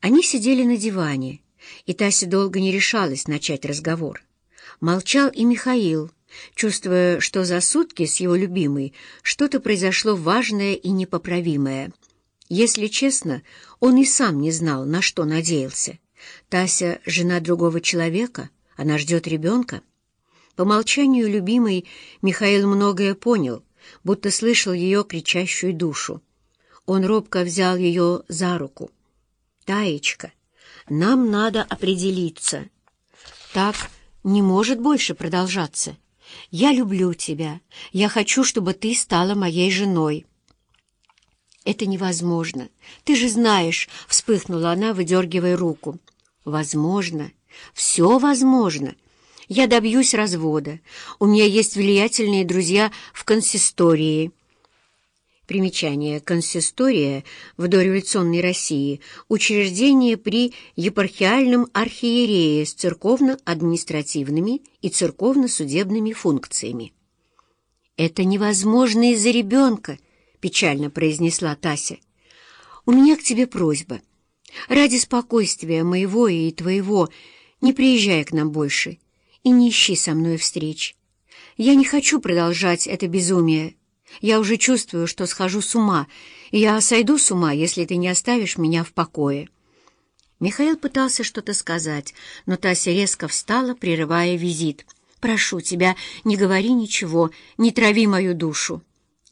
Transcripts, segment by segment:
Они сидели на диване, и Тася долго не решалась начать разговор. Молчал и Михаил, чувствуя, что за сутки с его любимой что-то произошло важное и непоправимое. Если честно, он и сам не знал, на что надеялся. Тася — жена другого человека, она ждет ребенка. По молчанию любимой Михаил многое понял, будто слышал ее кричащую душу. Он робко взял ее за руку. «Таечка, нам надо определиться. Так не может больше продолжаться. Я люблю тебя. Я хочу, чтобы ты стала моей женой». «Это невозможно. Ты же знаешь», — вспыхнула она, выдергивая руку. «Возможно. Все возможно. Я добьюсь развода. У меня есть влиятельные друзья в консистории». Примечание. Консистория в дореволюционной России – учреждение при епархиальном архиерее с церковно-административными и церковно-судебными функциями. «Это невозможно из-за ребенка», — печально произнесла Тася. «У меня к тебе просьба. Ради спокойствия моего и твоего не приезжай к нам больше и не ищи со мной встреч. Я не хочу продолжать это безумие». Я уже чувствую, что схожу с ума, и я сойду с ума, если ты не оставишь меня в покое». Михаил пытался что-то сказать, но Тася резко встала, прерывая визит. «Прошу тебя, не говори ничего, не трави мою душу.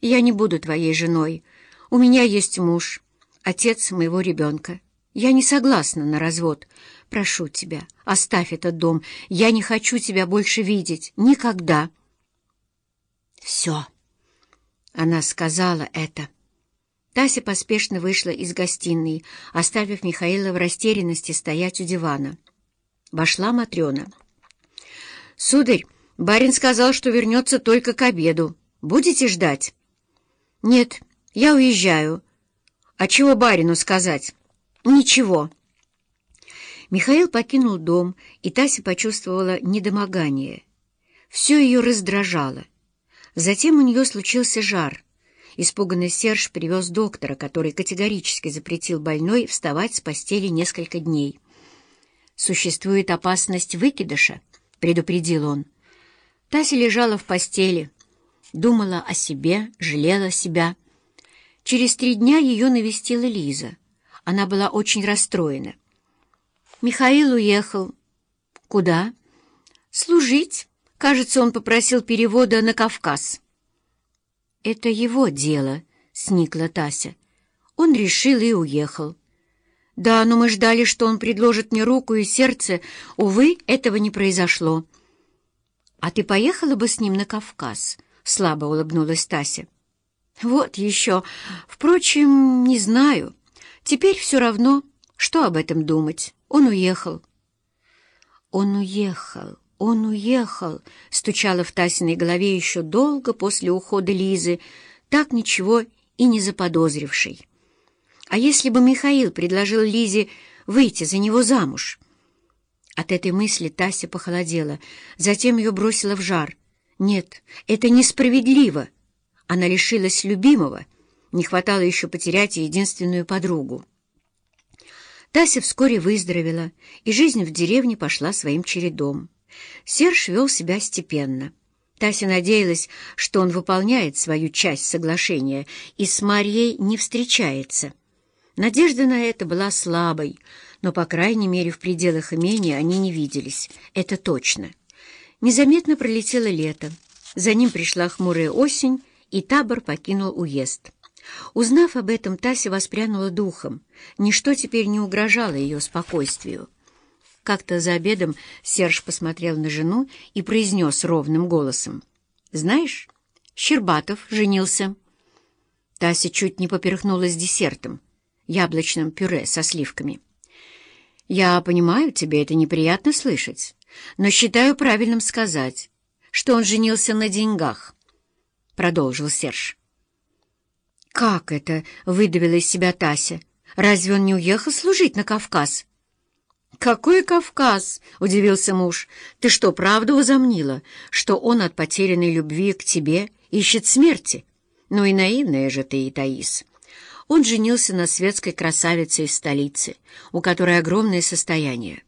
Я не буду твоей женой. У меня есть муж, отец моего ребенка. Я не согласна на развод. Прошу тебя, оставь этот дом. Я не хочу тебя больше видеть. Никогда». «Все». Она сказала это. Тася поспешно вышла из гостиной, оставив Михаила в растерянности стоять у дивана. Вошла Матрена. «Сударь, барин сказал, что вернется только к обеду. Будете ждать?» «Нет, я уезжаю». «А чего барину сказать?» «Ничего». Михаил покинул дом, и Тася почувствовала недомогание. Все ее раздражало. Затем у нее случился жар. Испуганный Серж привез доктора, который категорически запретил больной вставать с постели несколько дней. «Существует опасность выкидыша», — предупредил он. Тася лежала в постели, думала о себе, жалела себя. Через три дня ее навестила Лиза. Она была очень расстроена. Михаил уехал. Куда? Служить. Кажется, он попросил перевода на Кавказ. «Это его дело», — сникла Тася. Он решил и уехал. «Да, но мы ждали, что он предложит мне руку и сердце. Увы, этого не произошло». «А ты поехала бы с ним на Кавказ?» — слабо улыбнулась Тася. «Вот еще. Впрочем, не знаю. Теперь все равно, что об этом думать. Он уехал». «Он уехал. «Он уехал», — стучало в Тасиной голове еще долго после ухода Лизы, так ничего и не заподозрившей. А если бы Михаил предложил Лизе выйти за него замуж? От этой мысли Тася похолодела, затем ее бросила в жар. «Нет, это несправедливо!» Она лишилась любимого, не хватало еще потерять единственную подругу. Тася вскоре выздоровела, и жизнь в деревне пошла своим чередом. Серж вел себя степенно. Тася надеялась, что он выполняет свою часть соглашения и с Марьей не встречается. Надежда на это была слабой, но, по крайней мере, в пределах имения они не виделись. Это точно. Незаметно пролетело лето. За ним пришла хмурая осень, и табор покинул уезд. Узнав об этом, Тася воспрянула духом. Ничто теперь не угрожало ее спокойствию. Как-то за обедом Серж посмотрел на жену и произнес ровным голосом. «Знаешь, Щербатов женился». Тася чуть не поперхнулась десертом, яблочным пюре со сливками. «Я понимаю, тебе это неприятно слышать, но считаю правильным сказать, что он женился на деньгах», — продолжил Серж. «Как это?» — выдавила из себя Тася. «Разве он не уехал служить на Кавказ?» «Какой Кавказ?» — удивился муж. «Ты что, правду возомнила, что он от потерянной любви к тебе ищет смерти? Ну и наивная же ты, и Таис. Он женился на светской красавице из столицы, у которой огромное состояние.